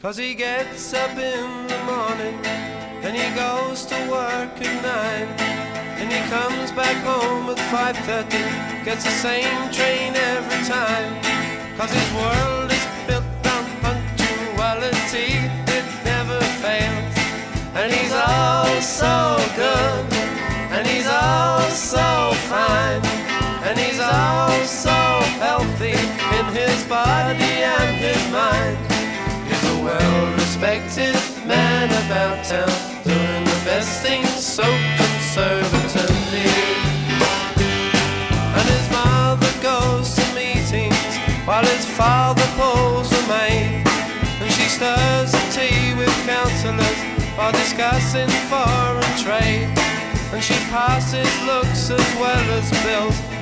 Cause he gets up in the morning and he goes to work at nine. And he comes back home at 5.30, gets the same train every time. Cause his world is built on punctuality, it never fails. And he's all so good, and he's all so fine, and he's all so healthy in his body and his mind. A well respected man about town, doing the best things so conservatively. And his mother goes to meetings while his father pulls the maid. And she stirs the tea with councillors while discussing foreign trade. And she passes looks as well as bills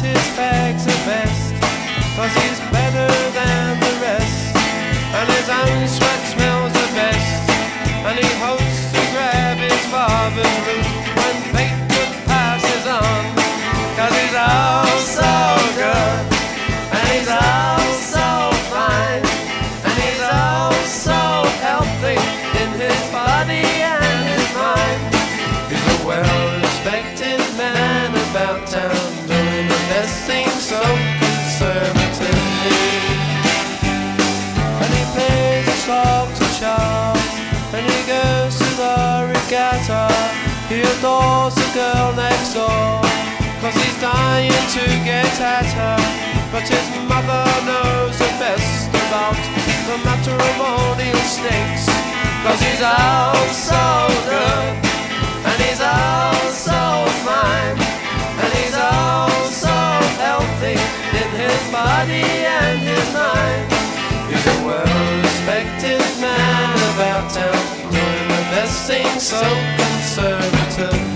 his fags the best, cause he's better He plays a song to child And he goes to the Regatta He adores the girl next door, cause he's dying to get at her. But his mother knows the best about the matrimonial snakes, cause he's all so good, body and his mind. He's a well-respected man about town, doing the best things so conservatively.